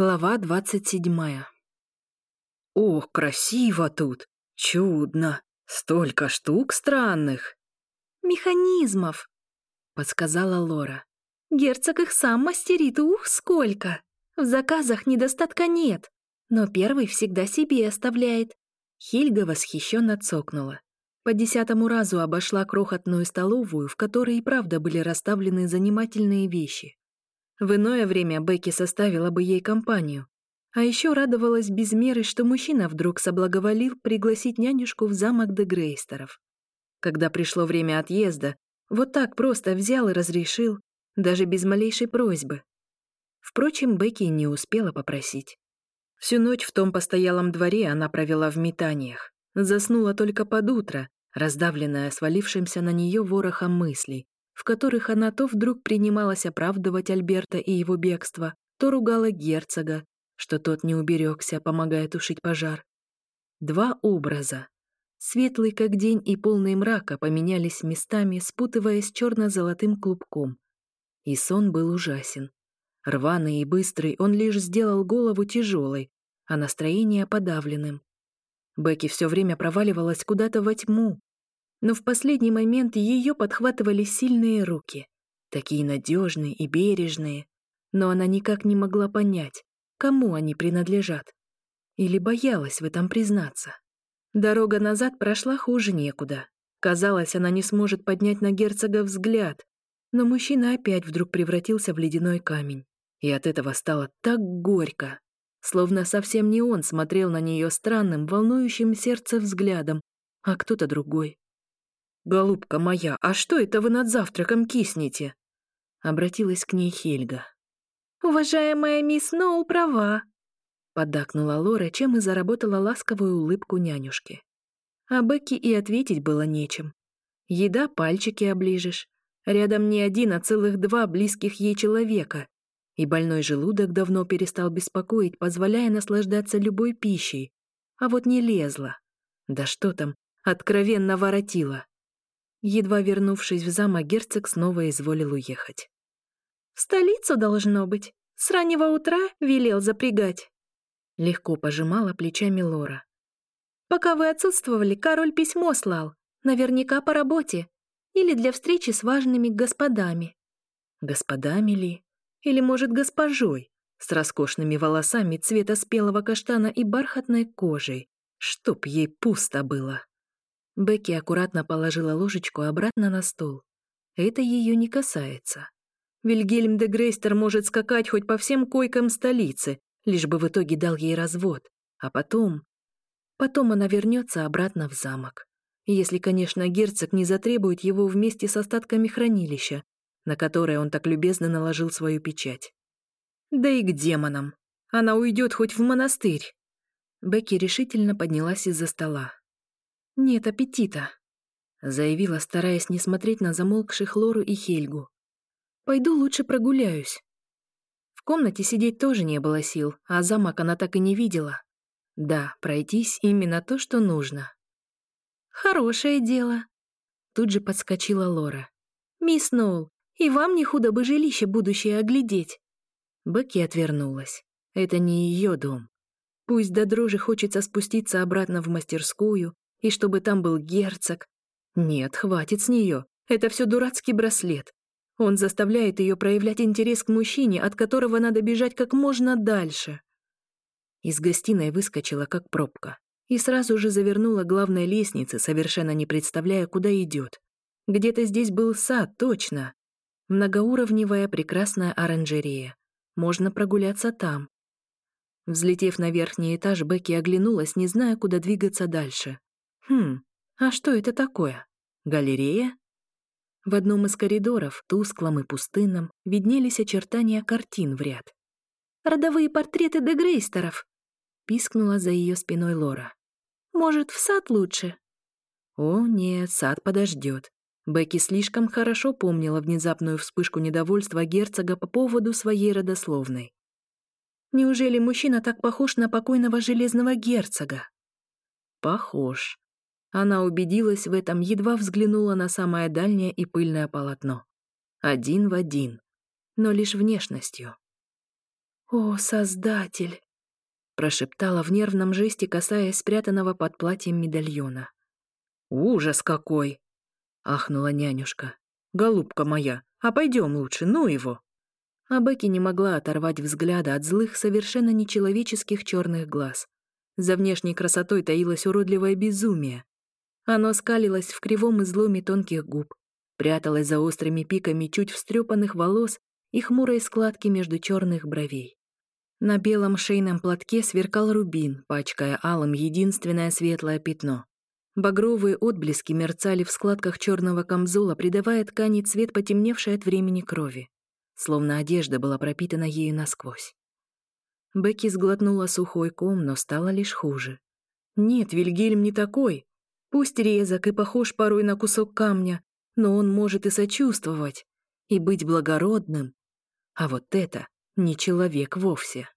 Глава 27. Ох, красиво тут! Чудно! Столько штук странных! Механизмов! Подсказала Лора. Герцог их сам мастерит, ух, сколько! В заказах недостатка нет, но первый всегда себе оставляет. Хельга восхищенно цокнула. По десятому разу обошла крохотную столовую, в которой и правда были расставлены занимательные вещи. В иное время Бекки составила бы ей компанию. А еще радовалась без меры, что мужчина вдруг соблаговолил пригласить нянюшку в замок де Грейстеров. Когда пришло время отъезда, вот так просто взял и разрешил, даже без малейшей просьбы. Впрочем, Бекки не успела попросить. Всю ночь в том постоялом дворе она провела в метаниях. Заснула только под утро, раздавленная свалившимся на нее ворохом мыслей, в которых она то вдруг принималась оправдывать Альберта и его бегство, то ругала герцога, что тот не уберегся, помогая тушить пожар. Два образа, светлый как день и полный мрака, поменялись местами, спутываясь черно-золотым клубком. И сон был ужасен. Рваный и быстрый, он лишь сделал голову тяжелой, а настроение подавленным. Бекки все время проваливалась куда-то во тьму, но в последний момент ее подхватывали сильные руки, такие надежные и бережные, но она никак не могла понять, кому они принадлежат. Или боялась в этом признаться. Дорога назад прошла хуже некуда. Казалось, она не сможет поднять на герцога взгляд, но мужчина опять вдруг превратился в ледяной камень. И от этого стало так горько, словно совсем не он смотрел на нее странным, волнующим сердце взглядом, а кто-то другой. «Голубка моя, а что это вы над завтраком киснете?» Обратилась к ней Хельга. «Уважаемая мисс Ноу права», — поддакнула Лора, чем и заработала ласковую улыбку нянюшки. А Бекки и ответить было нечем. Еда пальчики оближешь. Рядом не один, а целых два близких ей человека. И больной желудок давно перестал беспокоить, позволяя наслаждаться любой пищей. А вот не лезла. Да что там, откровенно воротила. Едва вернувшись в замок, герцог снова изволил уехать. «В столицу должно быть. С раннего утра велел запрягать». Легко пожимала плечами Лора. «Пока вы отсутствовали, король письмо слал. Наверняка по работе. Или для встречи с важными господами». «Господами ли? Или, может, госпожой?» С роскошными волосами цвета спелого каштана и бархатной кожей. Чтоб ей пусто было. Бекки аккуратно положила ложечку обратно на стол. Это ее не касается. Вильгельм де Грейстер может скакать хоть по всем койкам столицы, лишь бы в итоге дал ей развод. А потом... Потом она вернется обратно в замок. Если, конечно, герцог не затребует его вместе с остатками хранилища, на которое он так любезно наложил свою печать. Да и к демонам. Она уйдет хоть в монастырь. Бекки решительно поднялась из-за стола. «Нет аппетита», — заявила, стараясь не смотреть на замолкших Лору и Хельгу. «Пойду лучше прогуляюсь». В комнате сидеть тоже не было сил, а замок она так и не видела. Да, пройтись именно то, что нужно. «Хорошее дело», — тут же подскочила Лора. «Мисс Ноул, и вам не худо бы жилище будущее оглядеть». Бекки отвернулась. Это не ее дом. Пусть до дрожи хочется спуститься обратно в мастерскую, и чтобы там был герцог. Нет, хватит с нее. Это все дурацкий браслет. Он заставляет ее проявлять интерес к мужчине, от которого надо бежать как можно дальше. Из гостиной выскочила как пробка и сразу же завернула главной лестнице, совершенно не представляя, куда идет. Где-то здесь был сад, точно. Многоуровневая прекрасная оранжерея. Можно прогуляться там. Взлетев на верхний этаж, Бекки оглянулась, не зная, куда двигаться дальше. Хм, а что это такое? Галерея? В одном из коридоров, тусклом и пустынном, виднелись очертания картин в ряд. «Родовые портреты де Грейстеров!» — пискнула за ее спиной Лора. «Может, в сад лучше?» «О, нет, сад подождет. Бекки слишком хорошо помнила внезапную вспышку недовольства герцога по поводу своей родословной. «Неужели мужчина так похож на покойного железного герцога?» «Похож. Она убедилась в этом, едва взглянула на самое дальнее и пыльное полотно. Один в один, но лишь внешностью. «О, Создатель!» — прошептала в нервном жесте, касаясь спрятанного под платьем медальона. «Ужас какой!» — ахнула нянюшка. «Голубка моя, а пойдем лучше, ну его!» А Бекки не могла оторвать взгляда от злых, совершенно нечеловеческих черных глаз. За внешней красотой таилось уродливое безумие, оно скалилось в кривом изломе тонких губ, пряталось за острыми пиками чуть встрепанных волос и хмурой складки между черных бровей. На белом шейном платке сверкал рубин, пачкая алым единственное светлое пятно. Багровые отблески мерцали в складках черного камзола, придавая ткани цвет потемневшей от времени крови. Словно одежда была пропитана ею насквозь. Бекки сглотнула сухой ком, но стало лишь хуже. «Нет, Вильгельм не такой!» Пусть резок и похож порой на кусок камня, но он может и сочувствовать, и быть благородным. А вот это не человек вовсе.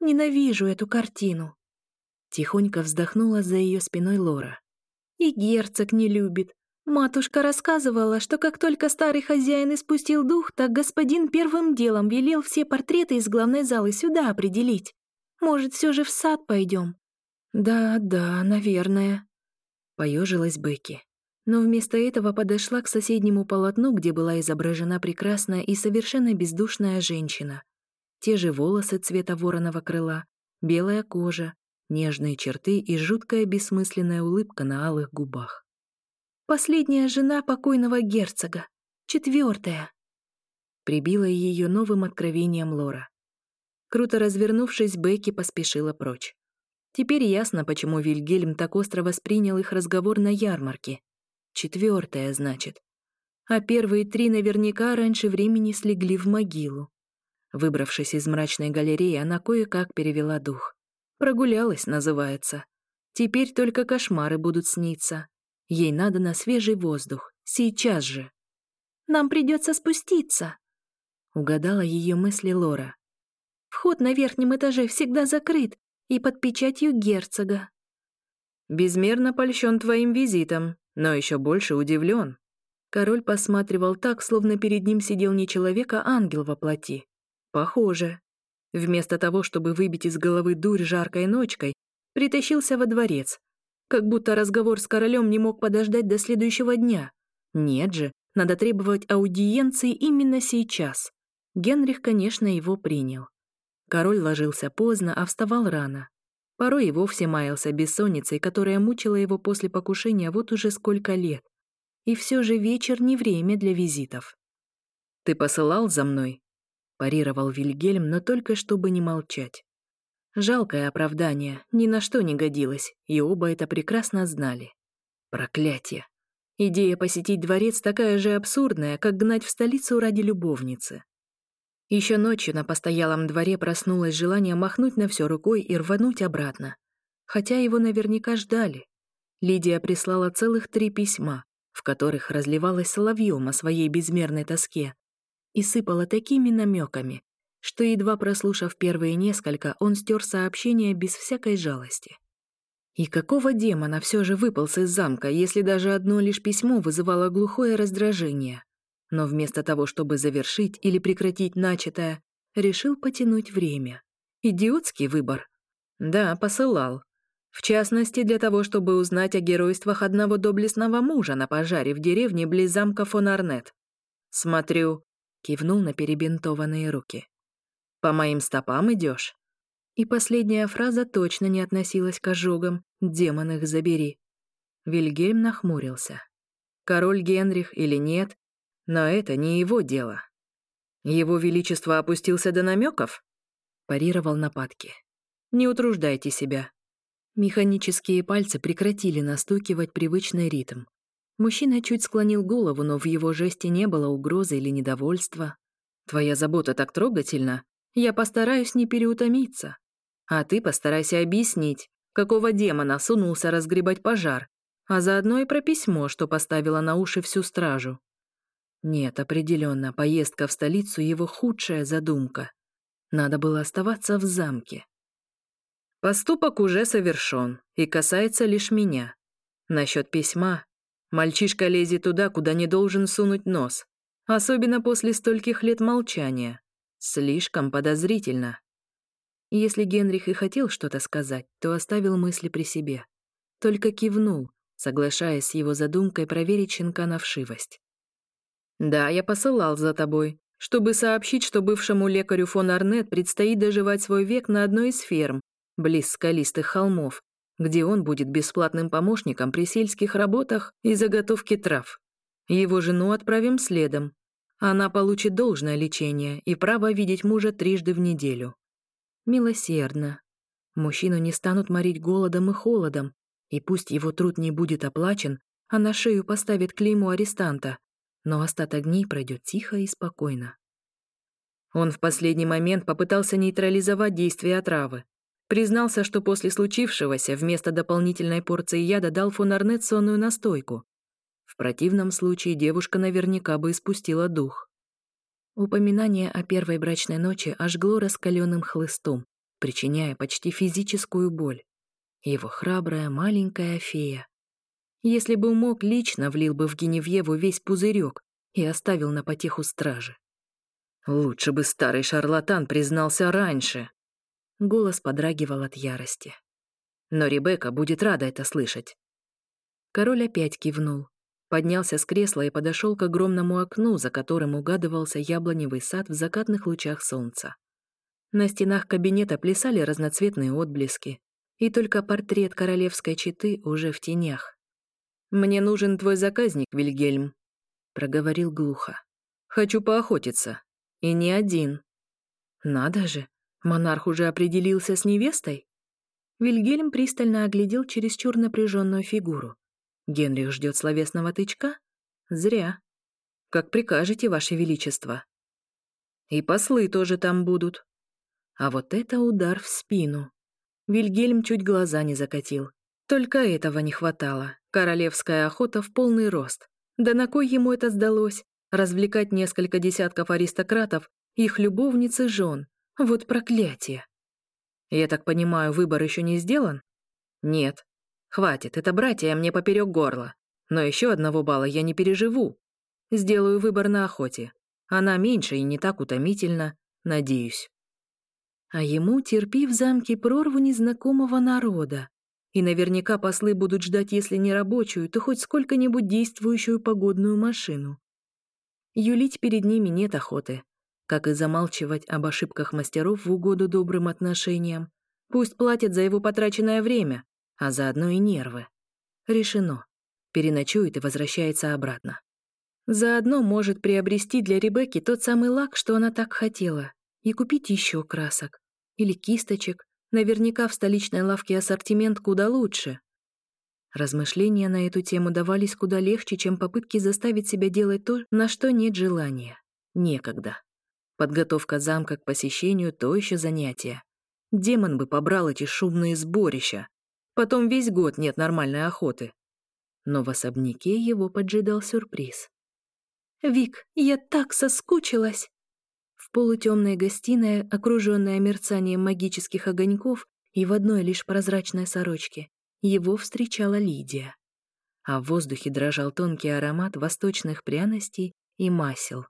Ненавижу эту картину. Тихонько вздохнула за ее спиной Лора. И герцог не любит. Матушка рассказывала, что как только старый хозяин испустил дух, так господин первым делом велел все портреты из главной залы сюда определить. Может, все же в сад пойдем? Да, да, наверное, Поежилась Бекки. Но вместо этого подошла к соседнему полотну, где была изображена прекрасная и совершенно бездушная женщина. Те же волосы цвета вороного крыла, белая кожа, нежные черты и жуткая бессмысленная улыбка на алых губах. «Последняя жена покойного герцога. Четвертая!» Прибила ее новым откровением Лора. Круто развернувшись, Бекки поспешила прочь. Теперь ясно, почему Вильгельм так остро воспринял их разговор на ярмарке. Четвертое, значит. А первые три наверняка раньше времени слегли в могилу. Выбравшись из мрачной галереи, она кое-как перевела дух. Прогулялась, называется. Теперь только кошмары будут сниться. Ей надо на свежий воздух. Сейчас же. «Нам придется спуститься», — угадала ее мысли Лора. «Вход на верхнем этаже всегда закрыт, и под печатью герцога. «Безмерно польщен твоим визитом, но еще больше удивлен». Король посматривал так, словно перед ним сидел не человек, а ангел во плоти. Похоже. Вместо того, чтобы выбить из головы дурь жаркой ночкой, притащился во дворец. Как будто разговор с королем не мог подождать до следующего дня. Нет же, надо требовать аудиенции именно сейчас. Генрих, конечно, его принял. Король ложился поздно, а вставал рано. Порой и вовсе маялся бессонницей, которая мучила его после покушения вот уже сколько лет. И все же вечер не время для визитов. «Ты посылал за мной?» — парировал Вильгельм, но только чтобы не молчать. Жалкое оправдание, ни на что не годилось, и оба это прекрасно знали. Проклятие! Идея посетить дворец такая же абсурдная, как гнать в столицу ради любовницы. Еще ночью на постоялом дворе проснулось желание махнуть на все рукой и рвануть обратно. Хотя его наверняка ждали. Лидия прислала целых три письма, в которых разливалась соловьем о своей безмерной тоске и сыпала такими намеками, что, едва прослушав первые несколько, он стер сообщение без всякой жалости. И какого демона все же выполз из замка, если даже одно лишь письмо вызывало глухое раздражение? но вместо того, чтобы завершить или прекратить начатое, решил потянуть время. Идиотский выбор. Да, посылал. В частности, для того, чтобы узнать о геройствах одного доблестного мужа на пожаре в деревне близ замка фон Арнет. «Смотрю», — кивнул на перебинтованные руки. «По моим стопам идешь? И последняя фраза точно не относилась к ожогам «Демон их забери». Вильгельм нахмурился. Король Генрих или нет, но это не его дело. Его Величество опустился до намеков, парировал нападки. Не утруждайте себя. Механические пальцы прекратили настукивать привычный ритм. Мужчина чуть склонил голову, но в его жесте не было угрозы или недовольства. «Твоя забота так трогательна. Я постараюсь не переутомиться. А ты постарайся объяснить, какого демона сунулся разгребать пожар, а заодно и про письмо, что поставило на уши всю стражу. Нет, определенно, поездка в столицу — его худшая задумка. Надо было оставаться в замке. Поступок уже совершен и касается лишь меня. Насчет письма. Мальчишка лезет туда, куда не должен сунуть нос. Особенно после стольких лет молчания. Слишком подозрительно. Если Генрих и хотел что-то сказать, то оставил мысли при себе. Только кивнул, соглашаясь с его задумкой проверить щенка на вшивость. Да, я посылал за тобой, чтобы сообщить, что бывшему лекарю фон Арнет предстоит доживать свой век на одной из ферм, близ скалистых холмов, где он будет бесплатным помощником при сельских работах и заготовке трав. Его жену отправим следом. Она получит должное лечение и право видеть мужа трижды в неделю. Милосердно. Мужчину не станут морить голодом и холодом, и пусть его труд не будет оплачен, а на шею поставит клейму арестанта, но остаток дней пройдет тихо и спокойно. Он в последний момент попытался нейтрализовать действие отравы. Признался, что после случившегося вместо дополнительной порции яда дал фон Арнет сонную настойку. В противном случае девушка наверняка бы испустила дух. Упоминание о первой брачной ночи ожгло раскаленным хлыстом, причиняя почти физическую боль. Его храбрая маленькая фея — если бы мог, лично влил бы в Геневьеву весь пузырек и оставил на потеху стражи. Лучше бы старый шарлатан признался раньше. Голос подрагивал от ярости. Но Ребекка будет рада это слышать. Король опять кивнул, поднялся с кресла и подошел к огромному окну, за которым угадывался яблоневый сад в закатных лучах солнца. На стенах кабинета плясали разноцветные отблески, и только портрет королевской четы уже в тенях. «Мне нужен твой заказник, Вильгельм», — проговорил глухо. «Хочу поохотиться. И не один». «Надо же, монарх уже определился с невестой?» Вильгельм пристально оглядел чересчур напряженную фигуру. «Генрих ждет словесного тычка? Зря. Как прикажете, Ваше Величество». «И послы тоже там будут». А вот это удар в спину. Вильгельм чуть глаза не закатил. Только этого не хватало. Королевская охота в полный рост. Да на кой ему это сдалось? Развлекать несколько десятков аристократов, их любовниц и жен. Вот проклятие. Я так понимаю, выбор еще не сделан? Нет. Хватит, это братья мне поперек горла. Но еще одного балла я не переживу. Сделаю выбор на охоте. Она меньше и не так утомительна, надеюсь. А ему терпи в замке прорву незнакомого народа, и наверняка послы будут ждать, если не рабочую, то хоть сколько-нибудь действующую погодную машину. Юлить перед ними нет охоты, как и замалчивать об ошибках мастеров в угоду добрым отношениям. Пусть платят за его потраченное время, а заодно и нервы. Решено. Переночует и возвращается обратно. Заодно может приобрести для Ребекки тот самый лак, что она так хотела, и купить еще красок или кисточек, Наверняка в столичной лавке ассортимент куда лучше. Размышления на эту тему давались куда легче, чем попытки заставить себя делать то, на что нет желания. Некогда. Подготовка замка к посещению — то еще занятие. Демон бы побрал эти шумные сборища. Потом весь год нет нормальной охоты. Но в особняке его поджидал сюрприз. «Вик, я так соскучилась!» Полутемная гостиная, окруженная мерцанием магических огоньков и в одной лишь прозрачной сорочке, его встречала Лидия. А в воздухе дрожал тонкий аромат восточных пряностей и масел.